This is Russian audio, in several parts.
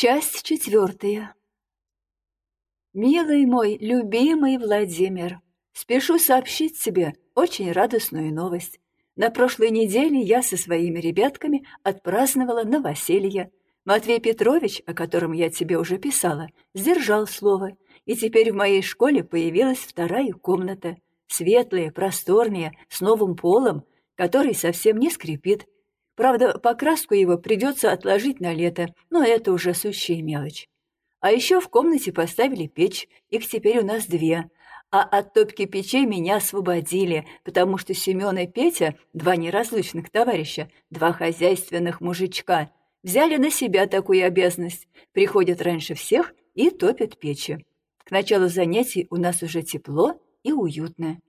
Часть четвертая. Милый мой, любимый Владимир, спешу сообщить тебе очень радостную новость. На прошлой неделе я со своими ребятками отпраздновала новоселье. Матвей Петрович, о котором я тебе уже писала, сдержал слово, и теперь в моей школе появилась вторая комната, светлая, просторная, с новым полом, который совсем не скрипит, Правда, покраску его придется отложить на лето, но это уже сущая мелочь. А еще в комнате поставили печь, их теперь у нас две. А от топки печей меня освободили, потому что Семен и Петя, два неразлучных товарища, два хозяйственных мужичка, взяли на себя такую обязанность, приходят раньше всех и топят печи. К началу занятий у нас уже тепло и уютно.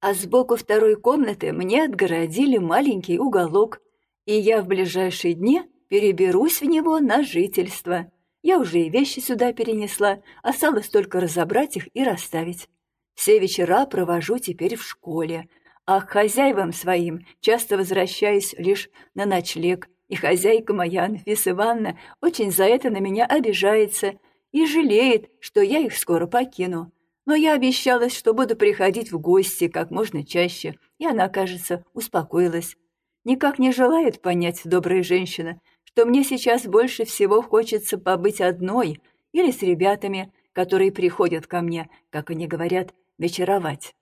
А сбоку второй комнаты мне отгородили маленький уголок, и я в ближайшие дни переберусь в него на жительство. Я уже и вещи сюда перенесла, осталось только разобрать их и расставить. Все вечера провожу теперь в школе, а к хозяевам своим часто возвращаюсь лишь на ночлег, и хозяйка моя, Анфиса Ивановна, очень за это на меня обижается и жалеет, что я их скоро покину. Но я обещалась, что буду приходить в гости как можно чаще, и она, кажется, успокоилась. Никак не желает понять добрая женщина, что мне сейчас больше всего хочется побыть одной или с ребятами, которые приходят ко мне, как они говорят, вечеровать.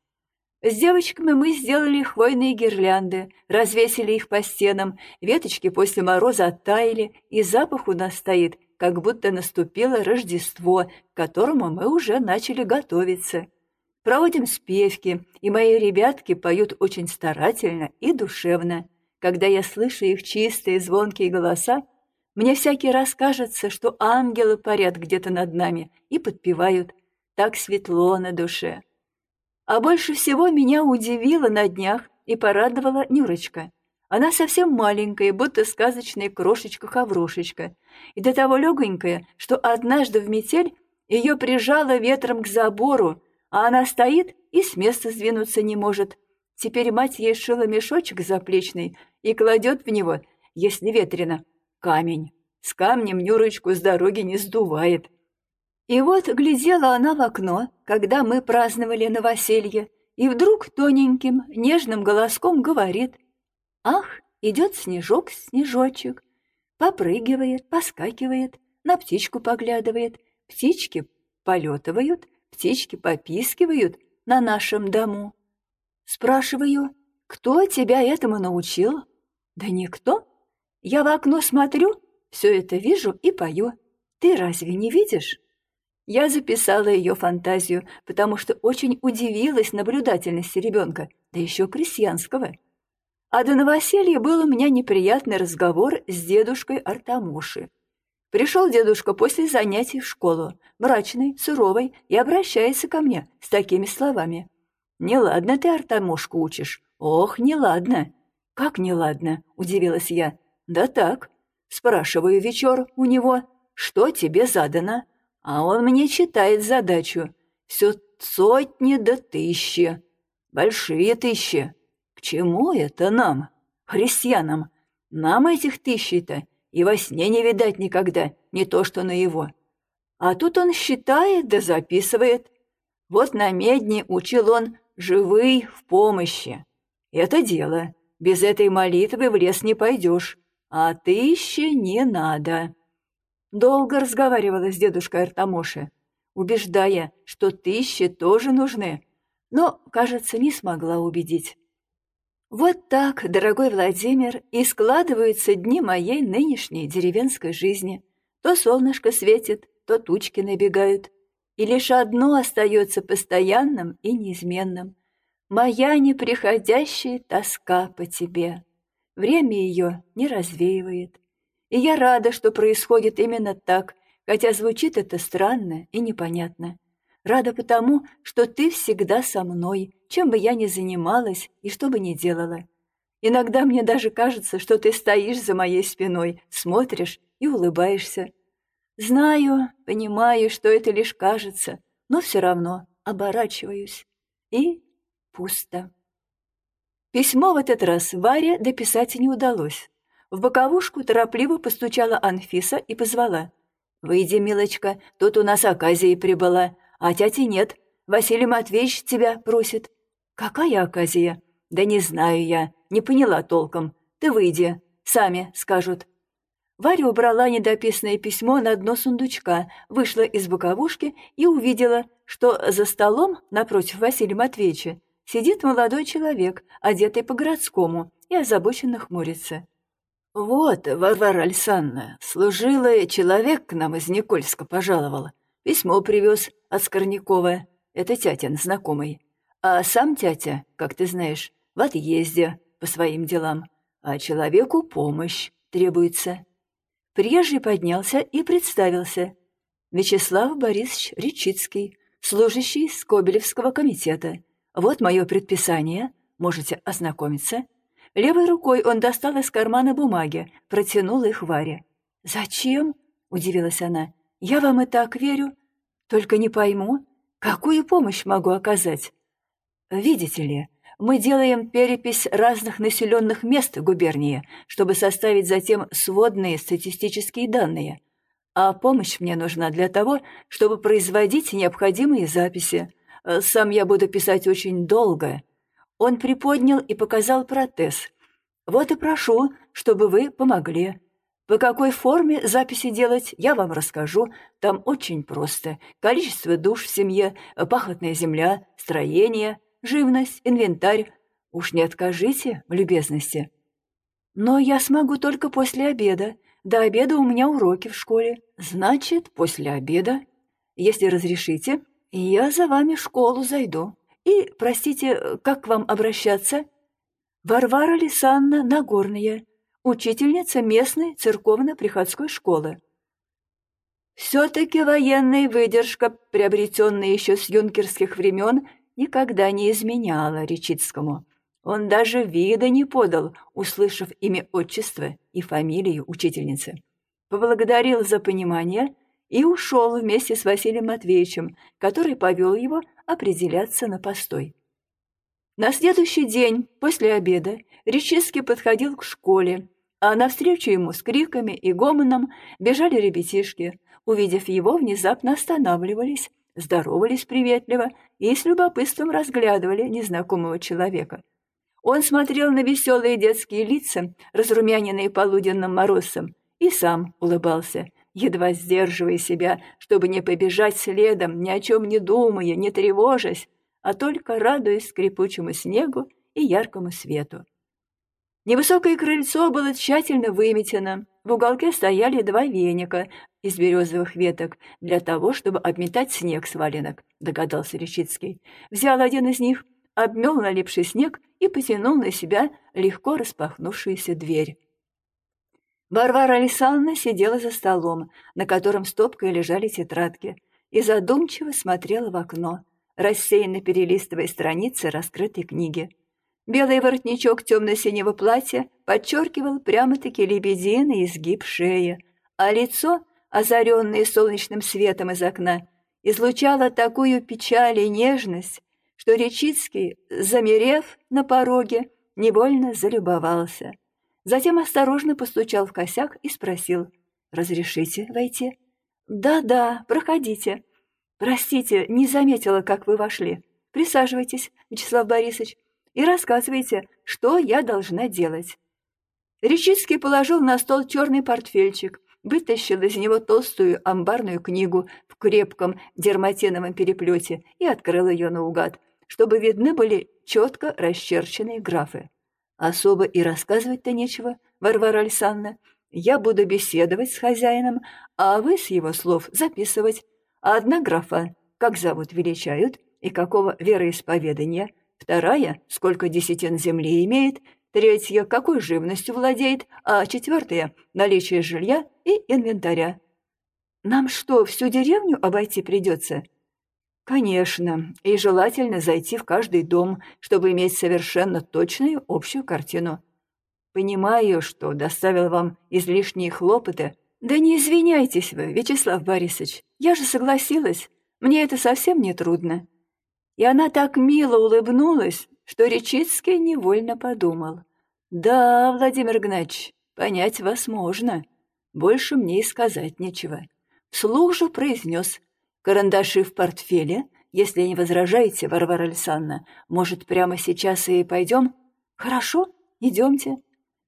С девочками мы сделали хвойные гирлянды, развесили их по стенам, веточки после мороза оттаяли, и запах у нас стоит, как будто наступило Рождество, к которому мы уже начали готовиться. Проводим спевки, и мои ребятки поют очень старательно и душевно. Когда я слышу их чистые звонкие голоса, мне всякий раз кажется, что ангелы парят где-то над нами и подпевают. Так светло на душе. А больше всего меня удивила на днях и порадовала Нюрочка. Она совсем маленькая, будто сказочная крошечка-хаврошечка, и до того легонькая, что однажды в метель ее прижало ветром к забору, а она стоит и с места сдвинуться не может. Теперь мать ей шила мешочек заплечный и кладет в него, если ветрено, камень. С камнем Нюрочку с дороги не сдувает. И вот глядела она в окно, когда мы праздновали новоселье, и вдруг тоненьким, нежным голоском говорит «Ах, идет снежок, снежочек!» Попрыгивает, поскакивает, на птичку поглядывает, птички полетывают, птички попискивают на нашем дому. Спрашиваю, кто тебя этому научил? Да никто. Я в окно смотрю, все это вижу и пою. Ты разве не видишь? Я записала ее фантазию, потому что очень удивилась наблюдательности ребенка, да еще крестьянского. А до новоселья был у меня неприятный разговор с дедушкой Артамуши. Пришел дедушка после занятий в школу, мрачный, суровый, и обращается ко мне с такими словами. «Неладно ты Артамушку учишь. Ох, неладно. «Как неладно?» — удивилась я. «Да так. Спрашиваю вечер у него, что тебе задано?» А он мне читает задачу. Все сотни до тысячи. Большие тысячи. К чему это нам, христианам? Нам этих тысячи-то и во сне не видать никогда, не то что на его. А тут он считает да записывает. Вот на медне учил он «живый в помощи». Это дело. Без этой молитвы в лес не пойдешь, а тысячи не надо. Долго разговаривала с дедушкой Артамоши, убеждая, что тысячи тоже нужны, но, кажется, не смогла убедить. Вот так, дорогой Владимир, и складываются дни моей нынешней деревенской жизни. То солнышко светит, то тучки набегают, и лишь одно остается постоянным и неизменным — Моя неприходящая тоска по тебе. Время ее не развеивает. И я рада, что происходит именно так, хотя звучит это странно и непонятно. Рада потому, что ты всегда со мной, чем бы я ни занималась и что бы ни делала. Иногда мне даже кажется, что ты стоишь за моей спиной, смотришь и улыбаешься. Знаю, понимаю, что это лишь кажется, но все равно оборачиваюсь и Пусто. Письмо в этот раз Варе дописать не удалось. В боковушку торопливо постучала Анфиса и позвала. «Выйди, милочка, тут у нас оказия прибыла, а тети нет. Василий Матвеевич тебя просит». «Какая оказия?» «Да не знаю я, не поняла толком. Ты выйди, сами скажут». Варя убрала недописанное письмо на дно сундучка, вышла из боковушки и увидела, что за столом напротив Василия Матвеевича сидит молодой человек, одетый по-городскому, и озабоченно хмурится. «Вот, Варвара Александровна, служилый человек к нам из Никольска пожаловал. Письмо привез от Скорнякова. Это тятин знакомый. А сам тятя, как ты знаешь, в отъезде по своим делам. А человеку помощь требуется». Приезжий поднялся и представился. Вячеслав Борисович Речицкий, служащий Скобелевского комитета. Вот мое предписание, можете ознакомиться. Левой рукой он достал из кармана бумаги, протянул их Варе. «Зачем?» — удивилась она. «Я вам и так верю. Только не пойму, какую помощь могу оказать. Видите ли, мы делаем перепись разных населенных мест губернии, чтобы составить затем сводные статистические данные. А помощь мне нужна для того, чтобы производить необходимые записи. Сам я буду писать очень долго. Он приподнял и показал протез. Вот и прошу, чтобы вы помогли. По какой форме записи делать, я вам расскажу. Там очень просто. Количество душ в семье, пахотная земля, строение — живность, инвентарь. Уж не откажите в любезности. Но я смогу только после обеда. До обеда у меня уроки в школе. Значит, после обеда, если разрешите, я за вами в школу зайду. И, простите, как к вам обращаться? Варвара Лисанна Нагорная, учительница местной церковно-приходской школы. Все-таки военная выдержка, приобретенная еще с юнкерских времен, никогда не изменяла Речицкому. Он даже вида не подал, услышав имя отчества и фамилию учительницы. Поблагодарил за понимание и ушел вместе с Василием Матвеевичем, который повел его определяться на постой. На следующий день, после обеда, Речицкий подходил к школе, а навстречу ему с криками и гомоном бежали ребятишки. Увидев его, внезапно останавливались, здоровались приветливо и с любопытством разглядывали незнакомого человека. Он смотрел на веселые детские лица, разрумяненные полуденным морозом, и сам улыбался, едва сдерживая себя, чтобы не побежать следом, ни о чем не думая, не тревожась, а только радуясь скрипучему снегу и яркому свету. Невысокое крыльцо было тщательно выметено, в уголке стояли два веника из березовых веток для того, чтобы обметать снег с валенок, догадался Речицкий. Взял один из них, обмел налипший снег и потянул на себя легко распахнувшуюся дверь. Варвара Александровна сидела за столом, на котором стопкой лежали тетрадки, и задумчиво смотрела в окно, рассеянно перелистывая страницы раскрытой книги. Белый воротничок темно-синего платья подчеркивал прямо-таки лебединый изгиб шеи, а лицо, озаренное солнечным светом из окна, излучало такую печаль и нежность, что Речицкий, замерев на пороге, невольно залюбовался. Затем осторожно постучал в косяк и спросил, «Разрешите войти?» «Да-да, проходите. Простите, не заметила, как вы вошли. Присаживайтесь, Вячеслав Борисович и рассказывайте, что я должна делать». Речицкий положил на стол черный портфельчик, вытащил из него толстую амбарную книгу в крепком дерматиновом переплете и открыл ее наугад, чтобы видны были четко расчерченные графы. Особо и рассказывать-то нечего, Варвара Александровна. Я буду беседовать с хозяином, а вы с его слов записывать. А одна графа, как зовут величают и какого вероисповедания – Вторая, сколько десятин земли имеет, третья, какой живностью владеет, а четвертая — наличие жилья и инвентаря. Нам что, всю деревню обойти придется? Конечно, и желательно зайти в каждый дом, чтобы иметь совершенно точную общую картину. Понимаю, что доставил вам излишние хлопоты. Да не извиняйтесь вы, Вячеслав Борисович, я же согласилась, мне это совсем не трудно. И она так мило улыбнулась, что Речицкий невольно подумал. «Да, Владимир Игнатьевич, понять вас можно. Больше мне и сказать нечего. Вслух же произнес «Карандаши в портфеле. Если не возражаете, Варвара Александровна, может, прямо сейчас и пойдем?» «Хорошо, идемте».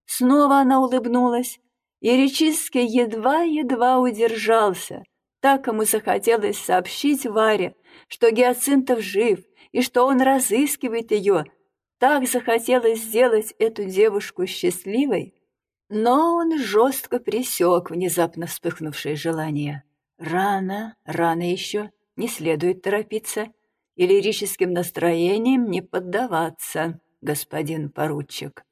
Снова она улыбнулась, и Речистский едва-едва удержался. Так ему захотелось сообщить Варе, что Гиацинтов жив и что он разыскивает ее. Так захотелось сделать эту девушку счастливой. Но он жестко пресек внезапно вспыхнувшее желание. Рано, рано еще, не следует торопиться и лирическим настроением не поддаваться, господин поручик.